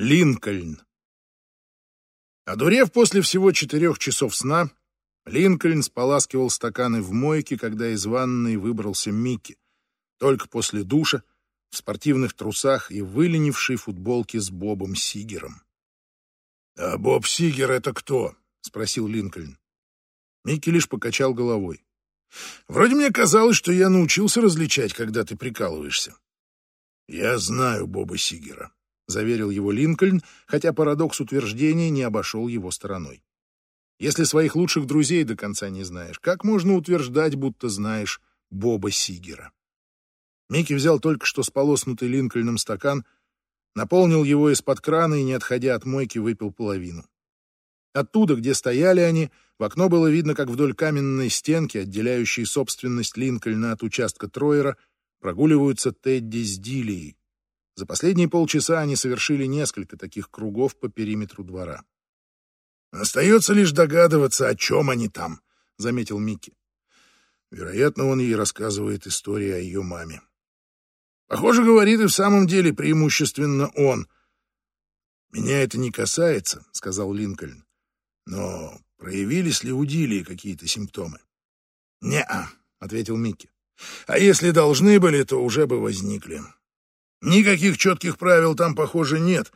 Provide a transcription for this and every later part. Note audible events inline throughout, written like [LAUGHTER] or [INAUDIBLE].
Линкольн. Одурев после всего четырех часов сна, Линкольн споласкивал стаканы в мойке, когда из ванной выбрался Микки, только после душа, в спортивных трусах и выленившей футболке с Бобом Сигером. «А Боб Сигер — это кто?» — спросил Линкольн. Микки лишь покачал головой. «Вроде мне казалось, что я научился различать, когда ты прикалываешься». «Я знаю Боба Сигера», заверил его Линкольн, хотя парадокс утверждения не обошел его стороной. Если своих лучших друзей до конца не знаешь, как можно утверждать, будто знаешь Боба Сигера? Микки взял только что сполоснутый Линкольном стакан, наполнил его из-под крана и, не отходя от мойки, выпил половину. Оттуда, где стояли они, в окно было видно, как вдоль каменной стенки, отделяющей собственность Линкольна от участка Троера, прогуливаются Тедди с Дилией, за последние полчаса они совершили несколько таких кругов по периметру двора. «Остается лишь догадываться, о чем они там», — заметил Микки. Вероятно, он ей рассказывает историю о ее маме. Похоже, говорит и в самом деле преимущественно он. «Меня это не касается», — сказал Линкольн. «Но проявились ли у Дилии какие-то симптомы?» «Не-а», — ответил Микки. «А если должны были, то уже бы возникли. Никаких четких правил там, похоже, нет.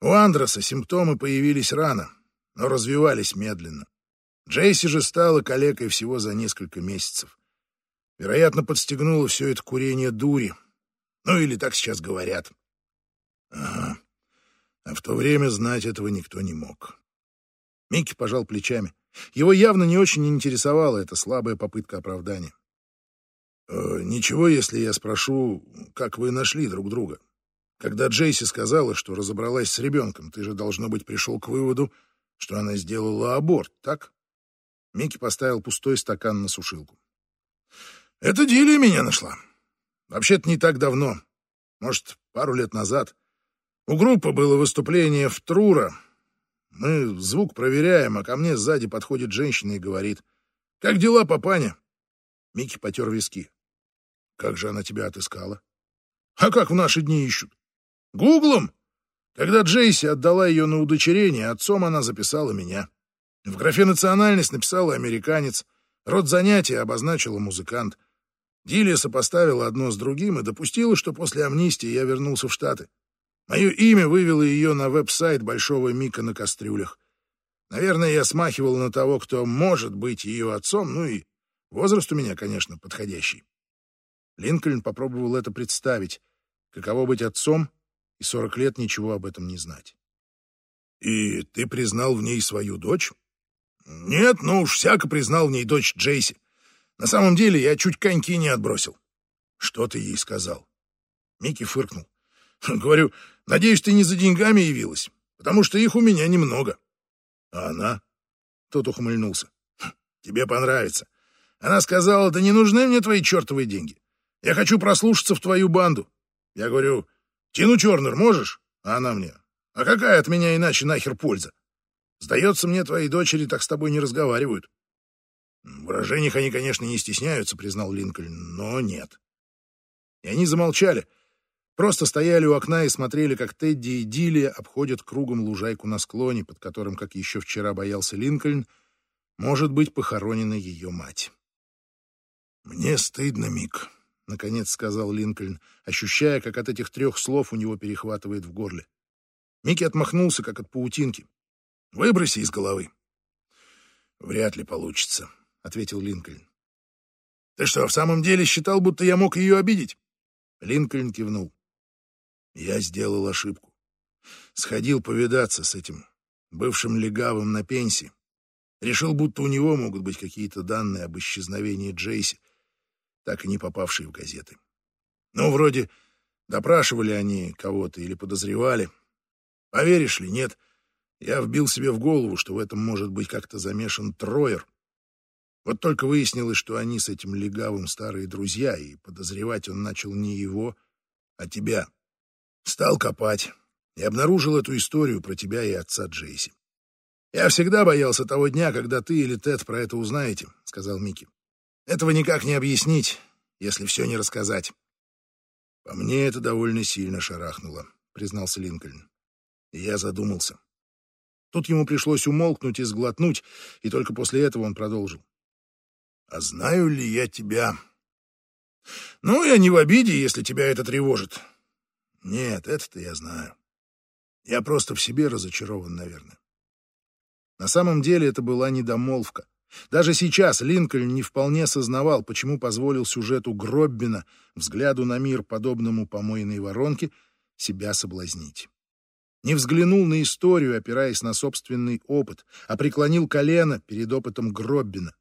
У Андроса симптомы появились рано, но развивались медленно. Джейси же стала калекой всего за несколько месяцев. Вероятно, подстегнуло все это курение дури. Ну, или так сейчас говорят. Ага. А в то время знать этого никто не мог. Микки пожал плечами. Его явно не очень интересовала эта слабая попытка оправдания. Э, «Ничего, если я спрошу, как вы нашли друг друга? Когда Джейси сказала, что разобралась с ребенком, ты же, должно быть, пришел к выводу, что она сделала аборт, так?» Микки поставил пустой стакан на сушилку. «Это Дилия меня нашла. Вообще-то не так давно. Может, пару лет назад. У группы было выступление в Трура. Мы звук проверяем, а ко мне сзади подходит женщина и говорит, «Как дела, папаня?» Микки потер виски. Как же она тебя отыскала? А как в наши дни ищут? Гуглом? Когда Джейси отдала ее на удочерение, отцом она записала меня. В графе «национальность» написала «американец», род занятия обозначила «музыкант». Дилия сопоставила одно с другим и допустила, что после амнистии я вернулся в Штаты. Мое имя вывело ее на веб-сайт Большого Мика на кастрюлях. Наверное, я смахивал на того, кто может быть ее отцом, ну и возраст у меня, конечно, подходящий. Линкольн попробовал это представить, каково быть отцом и сорок лет ничего об этом не знать. «И ты признал в ней свою дочь?» «Нет, ну уж всяко признал в ней дочь Джейси. На самом деле я чуть коньки не отбросил». «Что ты ей сказал?» Микки фыркнул. [LAUGHS] «Говорю, надеюсь, ты не за деньгами явилась, потому что их у меня немного». «А она?» Тот ухмыльнулся. «Хм, «Тебе понравится. Она сказала, да не нужны мне твои чертовые деньги. Я хочу прослушаться в твою банду. Я говорю, Тину Чернер можешь? А она мне, а какая от меня иначе нахер польза? Сдается мне, твои дочери так с тобой не разговаривают. В выражениях они, конечно, не стесняются, признал Линкольн, но нет. И они замолчали, просто стояли у окна и смотрели, как Тедди и Дилли обходят кругом лужайку на склоне, под которым, как еще вчера боялся Линкольн, может быть похоронена ее мать. «Мне стыдно, Мик», — наконец сказал Линкольн, ощущая, как от этих трех слов у него перехватывает в горле. Микки отмахнулся, как от паутинки. «Выброси из головы». «Вряд ли получится», — ответил Линкольн. «Ты что, в самом деле считал, будто я мог ее обидеть?» Линкольн кивнул. «Я сделал ошибку. Сходил повидаться с этим бывшим легавым на пенсии. Решил, будто у него могут быть какие-то данные об исчезновении Джейси, так и не попавшие в газеты. Ну, вроде допрашивали они кого-то или подозревали. Поверишь ли, нет, я вбил себе в голову, что в этом может быть как-то замешан Троер. Вот только выяснилось, что они с этим легавым старые друзья, и подозревать он начал не его, а тебя. Стал копать и обнаружил эту историю про тебя и отца Джейси. «Я всегда боялся того дня, когда ты или Тед про это узнаете», — сказал Микки. Этого никак не объяснить, если все не рассказать. По мне это довольно сильно шарахнуло, признался Линкольн. И я задумался. Тут ему пришлось умолкнуть и сглотнуть, и только после этого он продолжил. «А знаю ли я тебя?» «Ну, я не в обиде, если тебя это тревожит. Нет, это-то я знаю. Я просто в себе разочарован, наверное». На самом деле это была недомолвка. Даже сейчас Линкольн не вполне осознавал, почему позволил сюжету Гроббина, взгляду на мир, подобному помойной воронке, себя соблазнить. Не взглянул на историю, опираясь на собственный опыт, а преклонил колено перед опытом Гроббина.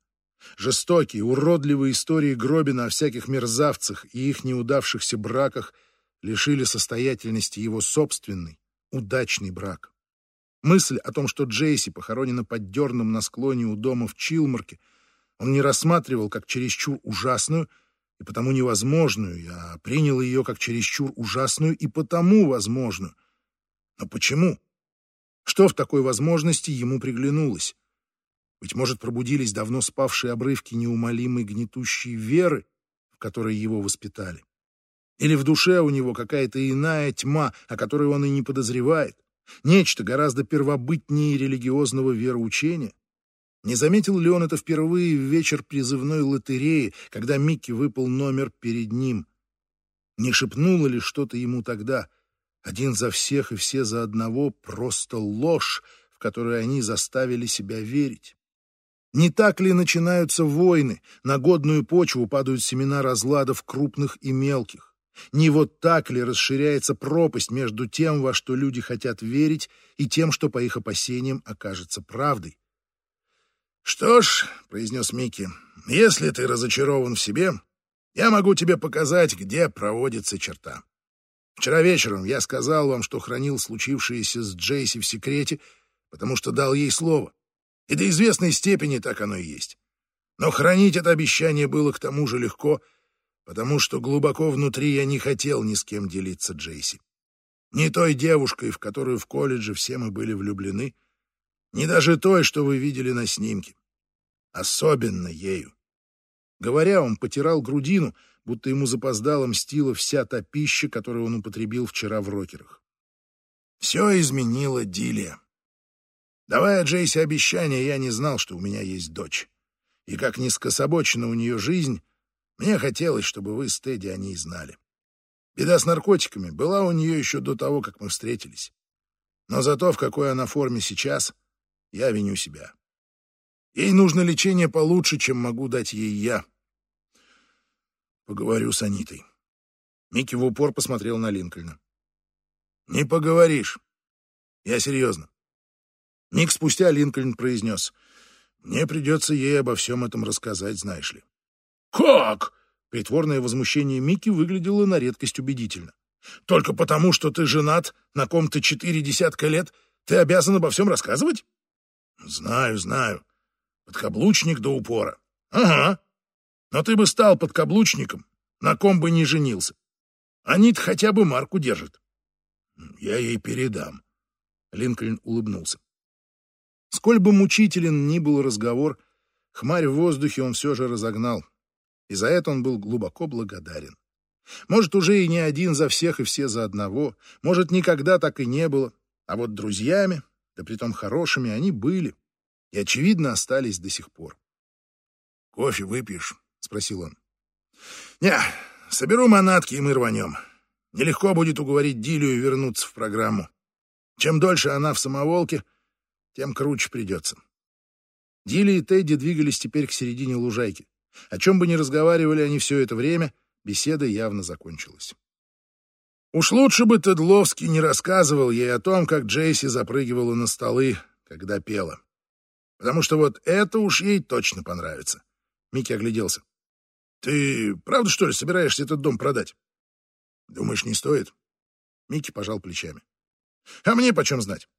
Жестокие, уродливые истории Гробина о всяких мерзавцах и их неудавшихся браках лишили состоятельности его собственный, удачный брак. Мысль о том, что Джейси похоронена под дерном на склоне у дома в Чилмарке, он не рассматривал как чересчур ужасную и потому невозможную, а принял ее как чересчур ужасную и потому возможную. Но почему? Что в такой возможности ему приглянулось? Быть может, пробудились давно спавшие обрывки неумолимой гнетущей веры, в которой его воспитали? Или в душе у него какая-то иная тьма, о которой он и не подозревает? Нечто гораздо первобытнее религиозного вероучения. Не заметил ли он это впервые в вечер призывной лотереи, когда Микки выпал номер перед ним? Не шепнуло ли что-то ему тогда? Один за всех и все за одного — просто ложь, в которую они заставили себя верить. Не так ли начинаются войны, на годную почву падают семена разладов крупных и мелких? Не вот так ли расширяется пропасть между тем, во что люди хотят верить, и тем, что по их опасениям окажется правдой? «Что ж», — произнес Микки, — «если ты разочарован в себе, я могу тебе показать, где проводится черта. Вчера вечером я сказал вам, что хранил случившееся с Джейси в секрете, потому что дал ей слово. И до известной степени так оно и есть. Но хранить это обещание было к тому же легко — потому что глубоко внутри я не хотел ни с кем делиться Джейси. Ни той девушкой, в которую в колледже все мы были влюблены, ни даже той, что вы видели на снимке. Особенно ею. Говоря, он потирал грудину, будто ему запоздало мстила вся та пища, которую он употребил вчера в рокерах. Все изменило Дилия. Давая Джейси обещание, я не знал, что у меня есть дочь. И как ни скособочена у нее жизнь, мне хотелось, чтобы вы с Тедди о ней знали. Беда с наркотиками была у нее еще до того, как мы встретились. Но за то, в какой она форме сейчас, я виню себя. Ей нужно лечение получше, чем могу дать ей я. Поговорю с Анитой. Микки в упор посмотрел на Линкольна. «Не поговоришь. Я серьезно». Миг спустя Линкольн произнес. «Мне придется ей обо всем этом рассказать, знаешь ли». «Как?» Притворное возмущение Микки выглядело на редкость убедительно. «Только потому, что ты женат на ком-то четыре десятка лет, ты обязан обо всем рассказывать?» «Знаю, знаю. Подкаблучник до упора». «Ага. Но ты бы стал подкаблучником, на ком бы не женился. Они-то хотя бы марку держат». «Я ей передам». Линкольн улыбнулся. Сколь бы мучителен ни был разговор, хмарь в воздухе он все же разогнал и за это он был глубоко благодарен. Может, уже и не один за всех и все за одного, может, никогда так и не было, а вот друзьями, да притом хорошими, они были и, очевидно, остались до сих пор. «Кофе выпьешь?» — спросил он. «Не, соберу манатки, и мы рванем. Нелегко будет уговорить Дилию вернуться в программу. Чем дольше она в самоволке, тем круче придется». Дили и Тедди двигались теперь к середине лужайки. О чем бы ни разговаривали они все это время, беседа явно закончилась. Уж лучше бы Тедловский не рассказывал ей о том, как Джейси запрыгивала на столы, когда пела. Потому что вот это уж ей точно понравится. Микки огляделся. «Ты правда, что ли, собираешься этот дом продать?» «Думаешь, не стоит?» Микки пожал плечами. «А мне почем знать?»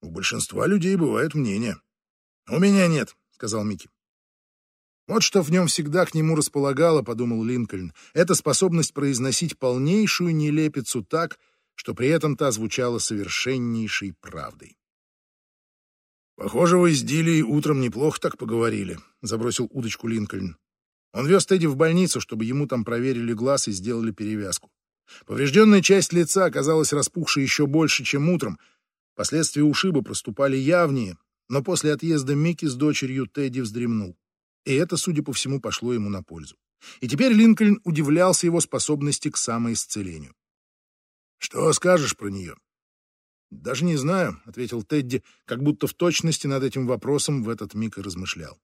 «У большинства людей бывает мнение». «У меня нет», — сказал Микки. Вот что в нем всегда к нему располагало, подумал Линкольн, это способность произносить полнейшую нелепицу так, что при этом та звучала совершеннейшей правдой. «Похоже, вы с Дилей утром неплохо так поговорили», — забросил удочку Линкольн. Он вез Тедди в больницу, чтобы ему там проверили глаз и сделали перевязку. Поврежденная часть лица оказалась распухшей еще больше, чем утром, Последствия ушиба проступали явнее, но после отъезда Микки с дочерью Тедди вздремнул. И это, судя по всему, пошло ему на пользу. И теперь Линкольн удивлялся его способности к самоисцелению. «Что скажешь про нее?» «Даже не знаю», — ответил Тедди, как будто в точности над этим вопросом в этот миг и размышлял.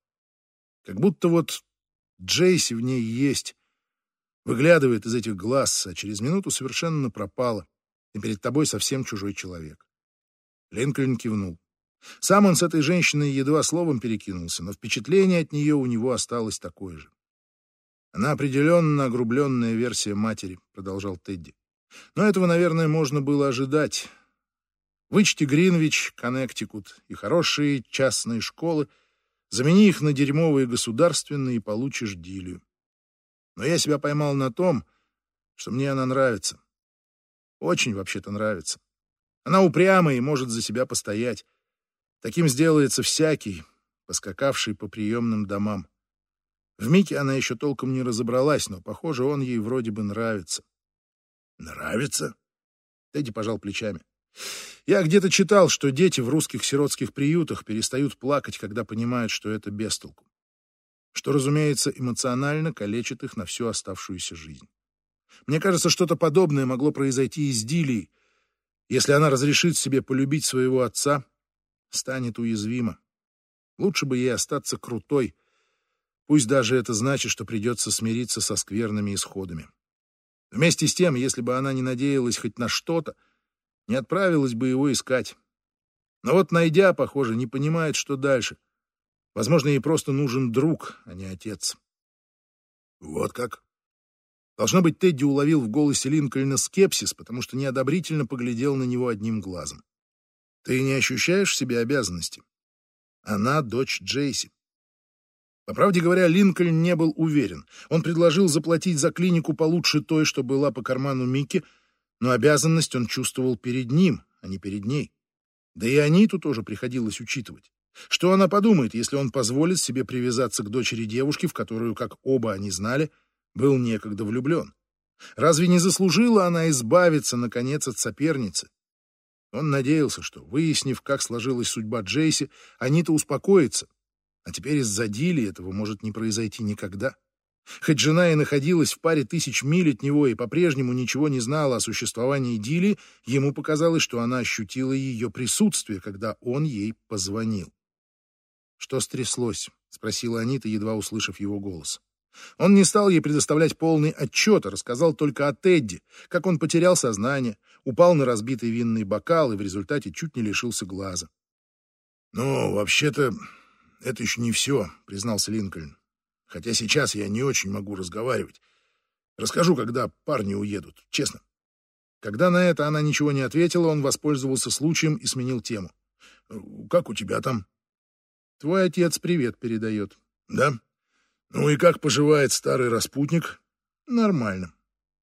«Как будто вот Джейси в ней есть, выглядывает из этих глаз, а через минуту совершенно пропала, и перед тобой совсем чужой человек». Линкольн кивнул. Сам он с этой женщиной едва словом перекинулся, но впечатление от нее у него осталось такое же. «Она определенно огрубленная версия матери», — продолжал Тедди. «Но этого, наверное, можно было ожидать. Вычти Гринвич, Коннектикут и хорошие частные школы, замени их на дерьмовые государственные и получишь дилию. Но я себя поймал на том, что мне она нравится. Очень вообще-то нравится. Она упрямая и может за себя постоять. Таким сделается всякий, поскакавший по приемным домам. В Мике она еще толком не разобралась, но, похоже, он ей вроде бы нравится. «Нравится?» Тедди пожал плечами. «Я где-то читал, что дети в русских сиротских приютах перестают плакать, когда понимают, что это бестолку. Что, разумеется, эмоционально калечит их на всю оставшуюся жизнь. Мне кажется, что-то подобное могло произойти и с Дилией. Если она разрешит себе полюбить своего отца, станет уязвима. Лучше бы ей остаться крутой, пусть даже это значит, что придется смириться со скверными исходами. Вместе с тем, если бы она не надеялась хоть на что-то, не отправилась бы его искать. Но вот найдя, похоже, не понимает, что дальше. Возможно, ей просто нужен друг, а не отец. Вот как. Должно быть, Тедди уловил в голосе Линкольна скепсис, потому что неодобрительно поглядел на него одним глазом. Ты не ощущаешь в себе обязанности? Она дочь Джейси. По правде говоря, Линкольн не был уверен. Он предложил заплатить за клинику получше той, что была по карману Микки, но обязанность он чувствовал перед ним, а не перед ней. Да и Аниту тоже приходилось учитывать. Что она подумает, если он позволит себе привязаться к дочери девушки, в которую, как оба они знали, был некогда влюблен? Разве не заслужила она избавиться, наконец, от соперницы? Он надеялся, что, выяснив, как сложилась судьба Джейси, Анита успокоится. А теперь из-за Дили этого может не произойти никогда. Хоть жена и находилась в паре тысяч миль от него и по-прежнему ничего не знала о существовании Дили, ему показалось, что она ощутила ее присутствие, когда он ей позвонил. «Что стряслось?» — спросила Анита, едва услышав его голос. Он не стал ей предоставлять полный отчет, а рассказал только о Тедди, как он потерял сознание, упал на разбитый винный бокал и в результате чуть не лишился глаза. «Ну, вообще-то, это еще не все», — признался Линкольн. «Хотя сейчас я не очень могу разговаривать. Расскажу, когда парни уедут, честно». Когда на это она ничего не ответила, он воспользовался случаем и сменил тему. «Как у тебя там?» «Твой отец привет передает». «Да? Ну и как поживает старый распутник? Нормально.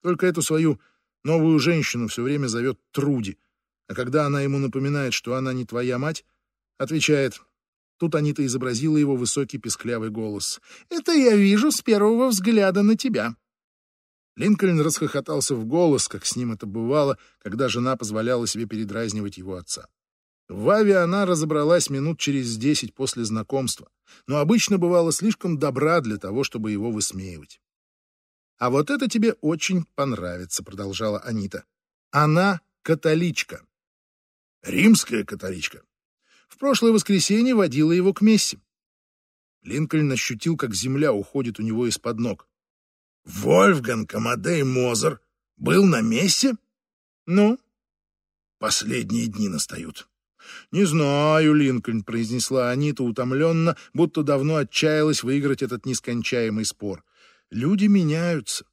Только эту свою новую женщину все время зовет Труди. А когда она ему напоминает, что она не твоя мать, отвечает... Тут Анита изобразила его высокий песклявый голос. «Это я вижу с первого взгляда на тебя». Линкольн расхохотался в голос, как с ним это бывало, когда жена позволяла себе передразнивать его отца. В Ваве она разобралась минут через десять после знакомства, но обычно бывала слишком добра для того, чтобы его высмеивать. «А вот это тебе очень понравится», — продолжала Анита. «Она католичка». «Римская католичка». В прошлое воскресенье водила его к мессе. Линкольн ощутил, как земля уходит у него из-под ног. «Вольфганг Амадей Мозер был на мессе?» «Ну?» «Последние дни настают. «Не знаю, Линкольн», — произнесла Анита утомленно, будто давно отчаялась выиграть этот нескончаемый спор. «Люди меняются».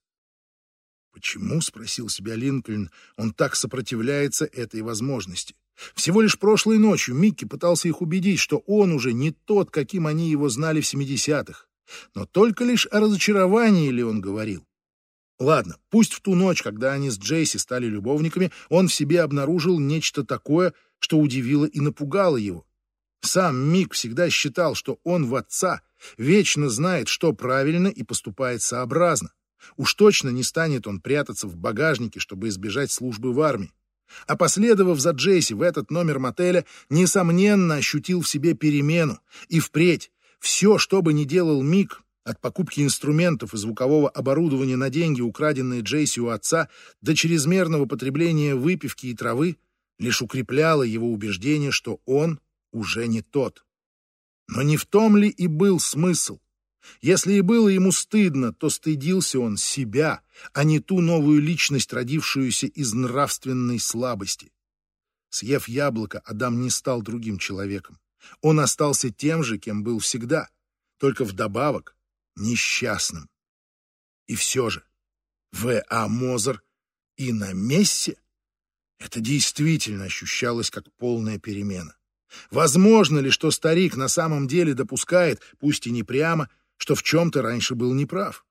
«Почему?» — спросил себя Линкольн. «Он так сопротивляется этой возможности. Всего лишь прошлой ночью Микки пытался их убедить, что он уже не тот, каким они его знали в семидесятых. Но только лишь о разочаровании ли он говорил? Ладно, пусть в ту ночь, когда они с Джейси стали любовниками, он в себе обнаружил нечто такое, что удивило и напугало его. Сам Мик всегда считал, что он в отца, вечно знает, что правильно и поступает сообразно. Уж точно не станет он прятаться в багажнике, чтобы избежать службы в армии. А последовав за Джейси в этот номер мотеля, несомненно ощутил в себе перемену. И впредь все, что бы ни делал Мик, от покупки инструментов и звукового оборудования на деньги, украденные Джейси у отца, до чрезмерного потребления выпивки и травы, лишь укрепляло его убеждение, что он уже не тот. Но не в том ли и был смысл? Если и было ему стыдно, то стыдился он себя, а не ту новую личность, родившуюся из нравственной слабости. Съев яблоко, Адам не стал другим человеком. Он остался тем же, кем был всегда, только вдобавок несчастным. И все же, В.А. Мозер и на месте это действительно ощущалось как полная перемена. Возможно ли, что старик на самом деле допускает, пусть и не прямо, что в чем-то раньше был неправ?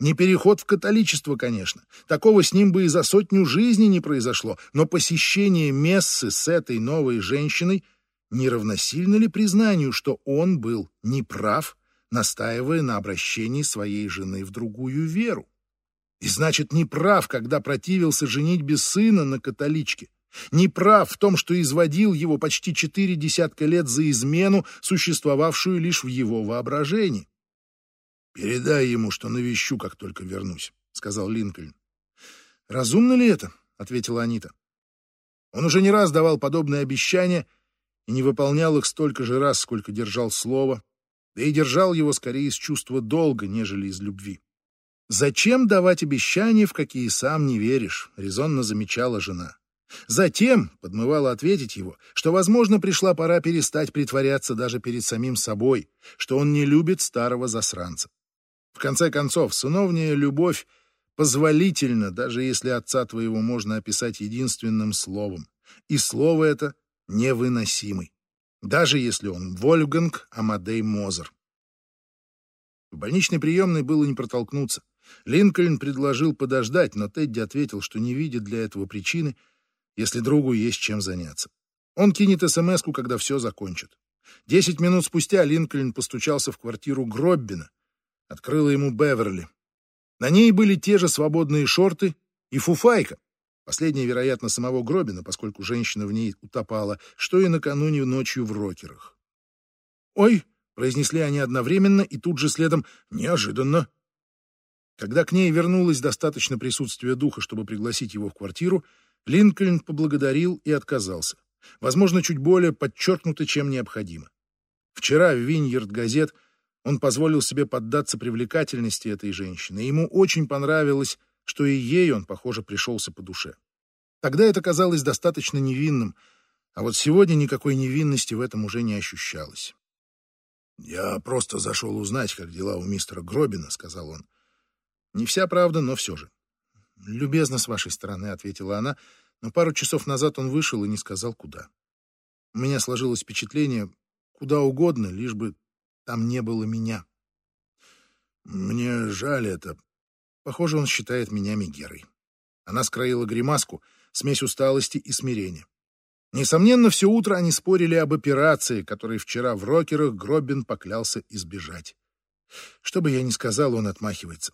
Не переход в католичество, конечно. Такого с ним бы и за сотню жизней не произошло. Но посещение мессы с этой новой женщиной не равносильно ли признанию, что он был неправ, настаивая на обращении своей жены в другую веру? И значит, неправ, когда противился женить без сына на католичке. Не прав в том, что изводил его почти четыре десятка лет за измену, существовавшую лишь в его воображении. «Передай ему, что навещу, как только вернусь», — сказал Линкольн. «Разумно ли это?» — ответила Анита. Он уже не раз давал подобные обещания и не выполнял их столько же раз, сколько держал слово, да и держал его скорее из чувства долга, нежели из любви. «Зачем давать обещания, в какие сам не веришь?» — резонно замечала жена. Затем подмывало ответить его, что, возможно, пришла пора перестать притворяться даже перед самим собой, что он не любит старого засранца. В конце концов, сыновняя любовь позволительна, даже если отца твоего можно описать единственным словом. И слово это невыносимый, даже если он Вольфганг Амадей Мозер. В больничной приемной было не протолкнуться. Линкольн предложил подождать, но Тедди ответил, что не видит для этого причины — если другу есть чем заняться. Он кинет смс когда все закончит. Десять минут спустя Линкольн постучался в квартиру Гроббина. Открыла ему Беверли. На ней были те же свободные шорты и фуфайка. Последняя, вероятно, самого Гробина, поскольку женщина в ней утопала, что и накануне ночью в рокерах. «Ой!» — произнесли они одновременно и тут же следом «неожиданно». Когда к ней вернулось достаточно присутствия духа, чтобы пригласить его в квартиру, Линкольн поблагодарил и отказался. Возможно, чуть более подчеркнуто, чем необходимо. Вчера в Виньерд газет он позволил себе поддаться привлекательности этой женщины, ему очень понравилось, что и ей он, похоже, пришелся по душе. Тогда это казалось достаточно невинным, а вот сегодня никакой невинности в этом уже не ощущалось. «Я просто зашел узнать, как дела у мистера Гробина», — сказал он. «Не вся правда, но все же. «Любезно с вашей стороны», — ответила она, но пару часов назад он вышел и не сказал, куда. У меня сложилось впечатление, куда угодно, лишь бы там не было меня. Мне жаль это. Похоже, он считает меня Мегерой. Она скроила гримаску, смесь усталости и смирения. Несомненно, все утро они спорили об операции, которой вчера в рокерах Гробин поклялся избежать. Что бы я ни сказал, он отмахивается.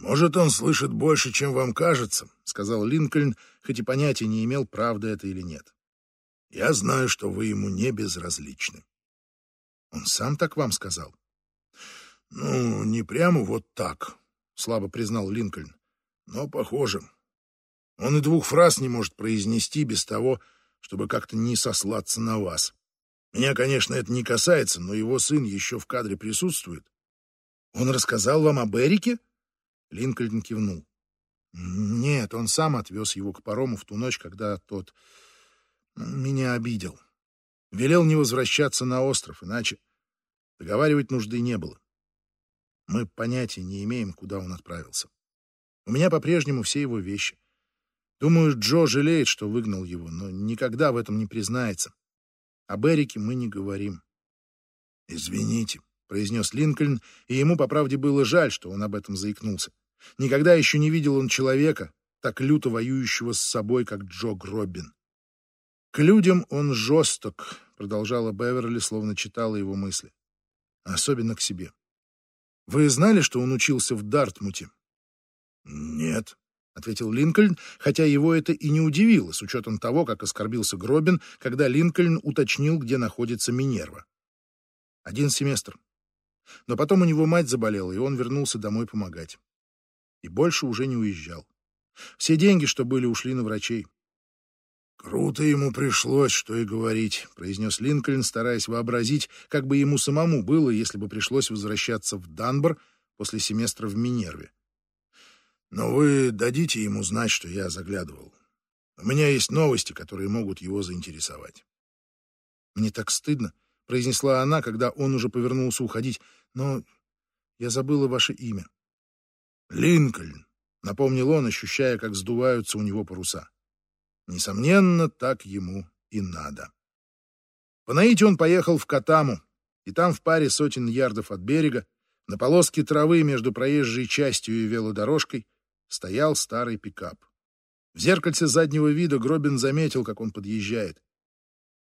«Может, он слышит больше, чем вам кажется», — сказал Линкольн, хоть и понятия не имел, правда это или нет. «Я знаю, что вы ему не безразличны». «Он сам так вам сказал?» «Ну, не прямо вот так», — слабо признал Линкольн, — «но похоже. Он и двух фраз не может произнести без того, чтобы как-то не сослаться на вас. Меня, конечно, это не касается, но его сын еще в кадре присутствует». «Он рассказал вам об Эрике?» Линкольн кивнул. Нет, он сам отвез его к парому в ту ночь, когда тот меня обидел. Велел не возвращаться на остров, иначе договаривать нужды не было. Мы понятия не имеем, куда он отправился. У меня по-прежнему все его вещи. Думаю, Джо жалеет, что выгнал его, но никогда в этом не признается. Об Эрике мы не говорим. «Извините», — произнес Линкольн, и ему, по правде, было жаль, что он об этом заикнулся. Никогда еще не видел он человека, так люто воюющего с собой, как Джо Гробин. «К людям он жесток», — продолжала Беверли, словно читала его мысли. «Особенно к себе. Вы знали, что он учился в Дартмуте?» «Нет», — ответил Линкольн, хотя его это и не удивило, с учетом того, как оскорбился Гробин, когда Линкольн уточнил, где находится Минерва. Один семестр. Но потом у него мать заболела, и он вернулся домой помогать. И больше уже не уезжал. Все деньги, что были, ушли на врачей. «Круто ему пришлось, что и говорить», — произнес Линкольн, стараясь вообразить, как бы ему самому было, если бы пришлось возвращаться в Данбор после семестра в Минерве. «Но вы дадите ему знать, что я заглядывал. У меня есть новости, которые могут его заинтересовать». «Мне так стыдно», — произнесла она, когда он уже повернулся уходить, «но я забыла ваше имя». «Линкольн», — напомнил он, ощущая, как сдуваются у него паруса. Несомненно, так ему и надо. По наите он поехал в Катаму, и там в паре сотен ярдов от берега, на полоске травы между проезжей частью и велодорожкой, стоял старый пикап. В зеркальце заднего вида Гробин заметил, как он подъезжает.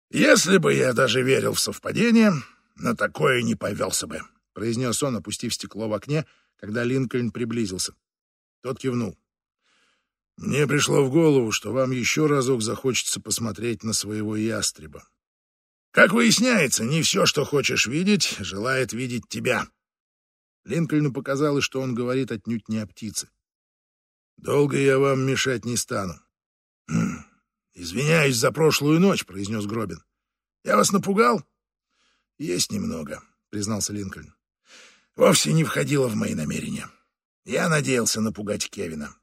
«Если бы я даже верил в совпадение, на такое не повелся бы», — произнес он, опустив стекло в окне, когда Линкольн приблизился. Тот кивнул. Мне пришло в голову, что вам еще разок захочется посмотреть на своего ястреба. Как выясняется, не все, что хочешь видеть, желает видеть тебя. Линкольну показалось, что он говорит отнюдь не о птице. Долго я вам мешать не стану. «Хм, извиняюсь за прошлую ночь, произнес Гробин. Я вас напугал? Есть немного, признался Линкольн. Вовсе не входило в мои намерения. Я надеялся напугать Кевина.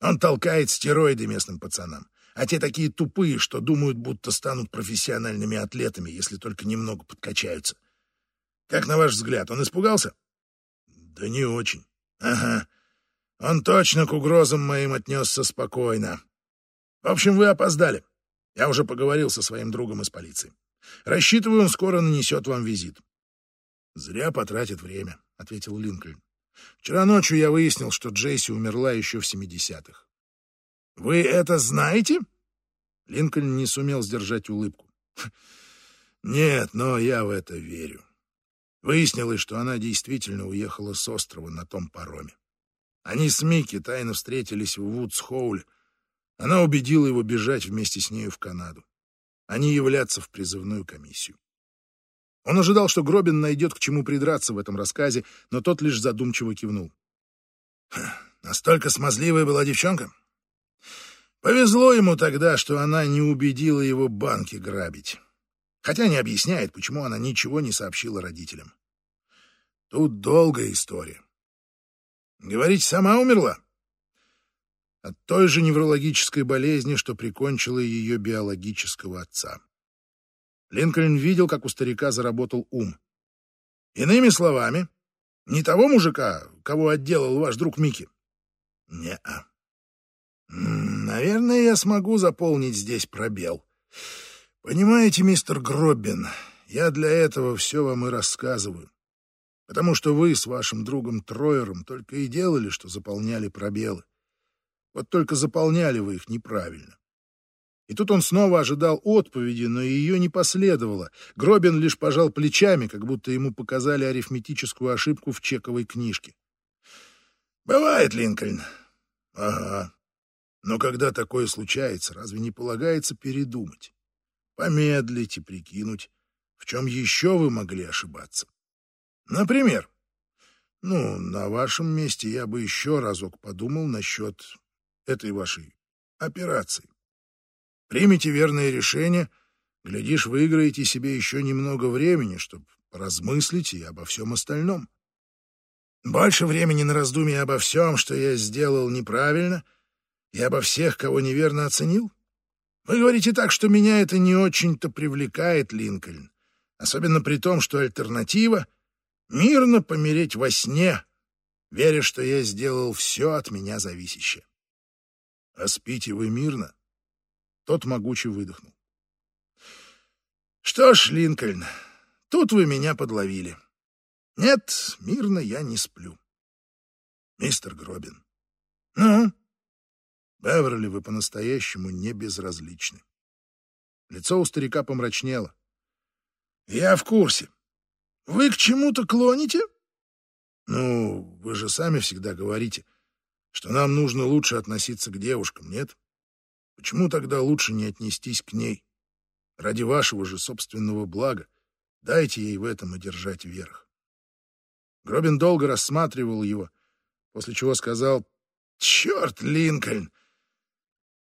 Он толкает стероиды местным пацанам. А те такие тупые, что думают, будто станут профессиональными атлетами, если только немного подкачаются. Как на ваш взгляд, он испугался? Да не очень. Ага. Он точно к угрозам моим отнесся спокойно. В общем, вы опоздали. Я уже поговорил со своим другом из полиции. Рассчитываю, он скоро нанесет вам визит. Зря потратит время, — ответил Линкольн. Вчера ночью я выяснил, что Джейси умерла еще в 70-х. «Вы это знаете?» Линкольн не сумел сдержать улыбку. «Нет, но я в это верю. Выяснилось, что она действительно уехала с острова на том пароме. Они с Микки тайно встретились в Вудсхоуле. Она убедила его бежать вместе с нею в Канаду. Они являться в призывную комиссию. Он ожидал, что Гробин найдет к чему придраться в этом рассказе, но тот лишь задумчиво кивнул. «Настолько смазливая была девчонка? Повезло ему тогда, что она не убедила его банки грабить. Хотя не объясняет, почему она ничего не сообщила родителям. Тут долгая история. Говорить, сама умерла? От той же неврологической болезни, что прикончила ее биологического отца. Линкольн видел, как у старика заработал ум. Иными словами, не того мужика, кого отделал ваш друг Микки? Не-а. Наверное, я смогу заполнить здесь пробел. Понимаете, мистер Гроббин, я для этого все вам и рассказываю. Потому что вы с вашим другом Троером только и делали, что заполняли пробелы. Вот только заполняли вы их неправильно. И тут он снова ожидал отповеди, но ее не последовало. Гробин лишь пожал плечами, как будто ему показали арифметическую ошибку в чековой книжке. «Бывает, Линкольн». «Ага. Но когда такое случается, разве не полагается передумать? Помедлить и прикинуть, в чем еще вы могли ошибаться? Например, ну, на вашем месте я бы еще разок подумал насчет этой вашей операции. Примите верное решение, глядишь, выиграете себе еще немного времени, чтобы поразмыслить и обо всем остальном. Больше времени на раздумье обо всем, что я сделал неправильно, и обо всех, кого неверно оценил? Вы говорите так, что меня это не очень-то привлекает, Линкольн, особенно при том, что альтернатива — мирно помереть во сне, веря, что я сделал все от меня зависящее. А спите вы мирно? Тот могуче выдохнул. Что ж, Линкольн, тут вы меня подловили. Нет, мирно я не сплю. Мистер Гробин. Ну? Беверли, вы по-настоящему не безразличны. Лицо у старика помрачнело. Я в курсе. Вы к чему-то клоните? Ну, вы же сами всегда говорите. что нам нужно лучше относиться к девушкам, нет? Почему тогда лучше не отнестись к ней? Ради вашего же собственного блага дайте ей в этом одержать верх. Гробин долго рассматривал его, после чего сказал, «Черт, Линкольн!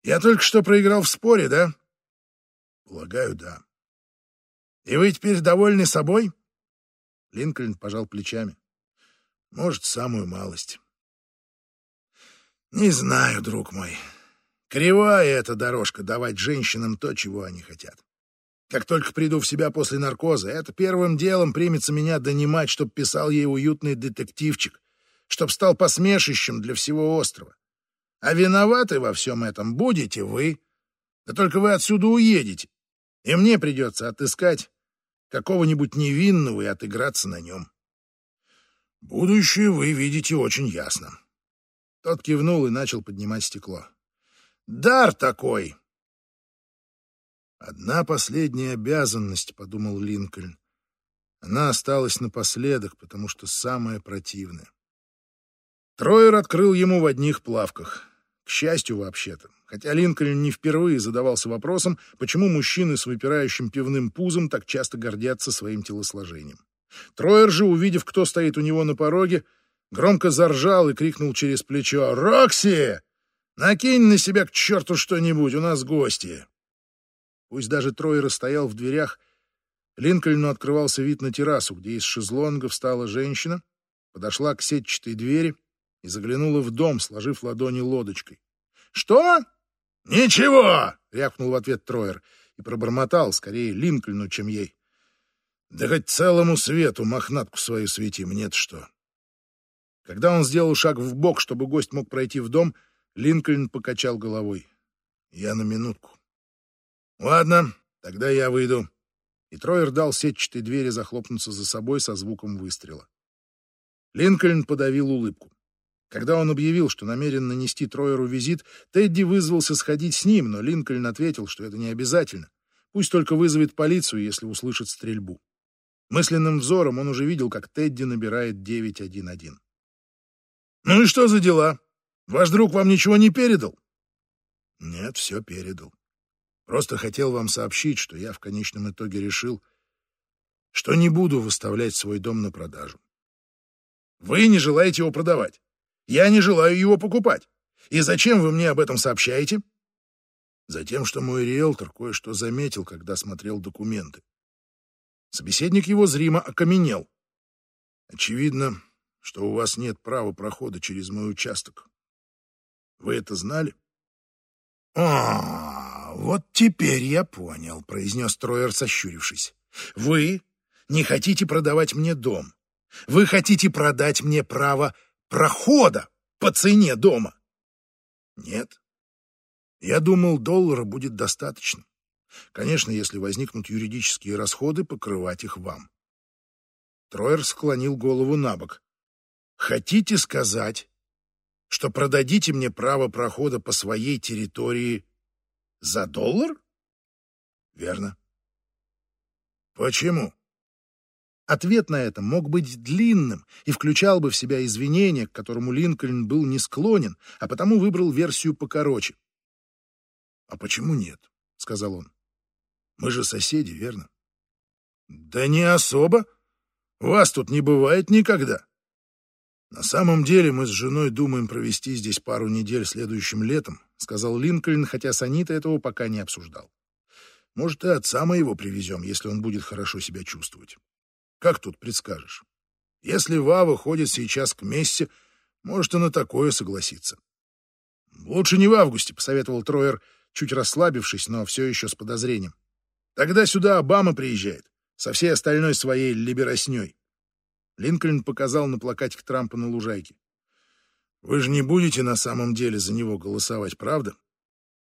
Я только что проиграл в споре, да?» «Полагаю, да». «И вы теперь довольны собой?» Линкольн пожал плечами. «Может, самую малость». «Не знаю, друг мой. Кривая эта дорожка давать женщинам то, чего они хотят. Как только приду в себя после наркоза, это первым делом примется меня донимать, чтоб писал ей уютный детективчик, чтоб стал посмешищем для всего острова. А виноваты во всем этом будете вы. Да только вы отсюда уедете, и мне придется отыскать какого-нибудь невинного и отыграться на нем. Будущее вы видите очень ясно. Тот кивнул и начал поднимать стекло. Дар такой, Одна последняя обязанность, — подумал Линкольн. Она осталась напоследок, потому что самая противная. Троер открыл ему в одних плавках. К счастью, вообще-то. Хотя Линкольн не впервые задавался вопросом, почему мужчины с выпирающим пивным пузом так часто гордятся своим телосложением. Троер же, увидев, кто стоит у него на пороге, громко заржал и крикнул через плечо «Рокси! Накинь на себя к черту что-нибудь, у нас гости!» Пусть даже Тройер стоял в дверях, Линкольну открывался вид на террасу, где из шезлонга встала женщина, подошла к сетчатой двери и заглянула в дом, сложив ладони лодочкой. «Что?» «Ничего!» — рявкнул в ответ Троер и пробормотал, скорее Линкольну, чем ей. «Да хоть целому свету мохнатку свою свети, мне-то что!» Когда он сделал шаг в бок, чтобы гость мог пройти в дом, Линкольн покачал головой. «Я на минутку». «Ладно, тогда я выйду». И Троер дал сетчатой двери захлопнуться за собой со звуком выстрела. Линкольн подавил улыбку. Когда он объявил, что намерен нанести Троеру визит, Тедди вызвался сходить с ним, но Линкольн ответил, что это не обязательно. Пусть только вызовет полицию, если услышит стрельбу. Мысленным взором он уже видел, как Тедди набирает 911. «Ну и что за дела? Ваш друг вам ничего не передал?» «Нет, все передал. Просто хотел вам сообщить, что я в конечном итоге решил, что не буду выставлять свой дом на продажу. Вы не желаете его продавать. Я не желаю его покупать. И зачем вы мне об этом сообщаете? Затем, что мой риэлтор кое-что заметил, когда смотрел документы. Собеседник его зримо окаменел. Очевидно, что у вас нет права прохода через мой участок. Вы это знали? А, «Вот теперь я понял», — произнес Троер, сощурившись. «Вы не хотите продавать мне дом. Вы хотите продать мне право прохода по цене дома». «Нет. Я думал, доллара будет достаточно. Конечно, если возникнут юридические расходы, покрывать их вам». Троер склонил голову на бок. «Хотите сказать, что продадите мне право прохода по своей территории за доллар? Верно. Почему? Ответ на это мог быть длинным и включал бы в себя извинения, к которому Линкольн был не склонен, а потому выбрал версию покороче. «А почему нет?» — сказал он. «Мы же соседи, верно?» «Да не особо. Вас тут не бывает никогда. На самом деле мы с женой думаем провести здесь пару недель следующим летом, сказал Линкольн, хотя Санита этого пока не обсуждал. Может, и отца моего привезем, если он будет хорошо себя чувствовать. Как тут предскажешь? Если Вава ходит сейчас к Мессе, может и на такое согласиться. Лучше не в августе, посоветовал Троер, чуть расслабившись, но все еще с подозрением. Тогда сюда Обама приезжает, со всей остальной своей либеросней. Линкольн показал на плакатик Трампа на лужайке. «Вы же не будете на самом деле за него голосовать, правда?»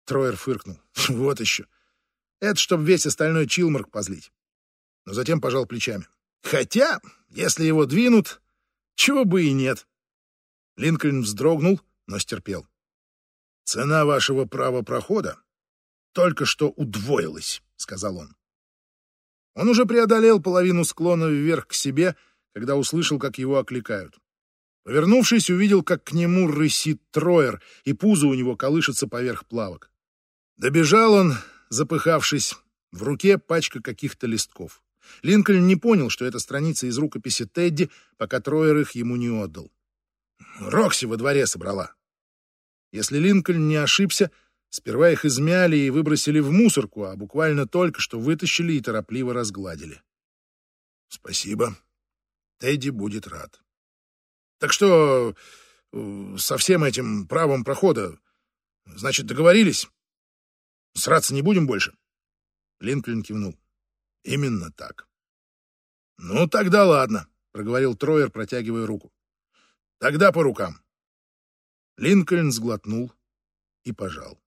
Троер фыркнул. «Вот еще. Это чтобы весь остальной Чилмарк позлить». Но затем пожал плечами. «Хотя, если его двинут, чего бы и нет». Линкольн вздрогнул, но стерпел. «Цена вашего права прохода только что удвоилась», — сказал он. Он уже преодолел половину склона вверх к себе — когда услышал, как его окликают. Повернувшись, увидел, как к нему рысит Троер, и пузо у него колышется поверх плавок. Добежал он, запыхавшись, в руке пачка каких-то листков. Линкольн не понял, что это страница из рукописи Тедди, пока Троер их ему не отдал. Рокси во дворе собрала. Если Линкольн не ошибся, сперва их измяли и выбросили в мусорку, а буквально только что вытащили и торопливо разгладили. Спасибо. Тедди будет рад. Так что э, со всем этим правом прохода, значит, договорились? Сраться не будем больше? Линкольн кивнул. Именно так. Ну, тогда ладно, проговорил Троер, протягивая руку. Тогда по рукам. Линкольн сглотнул и пожал.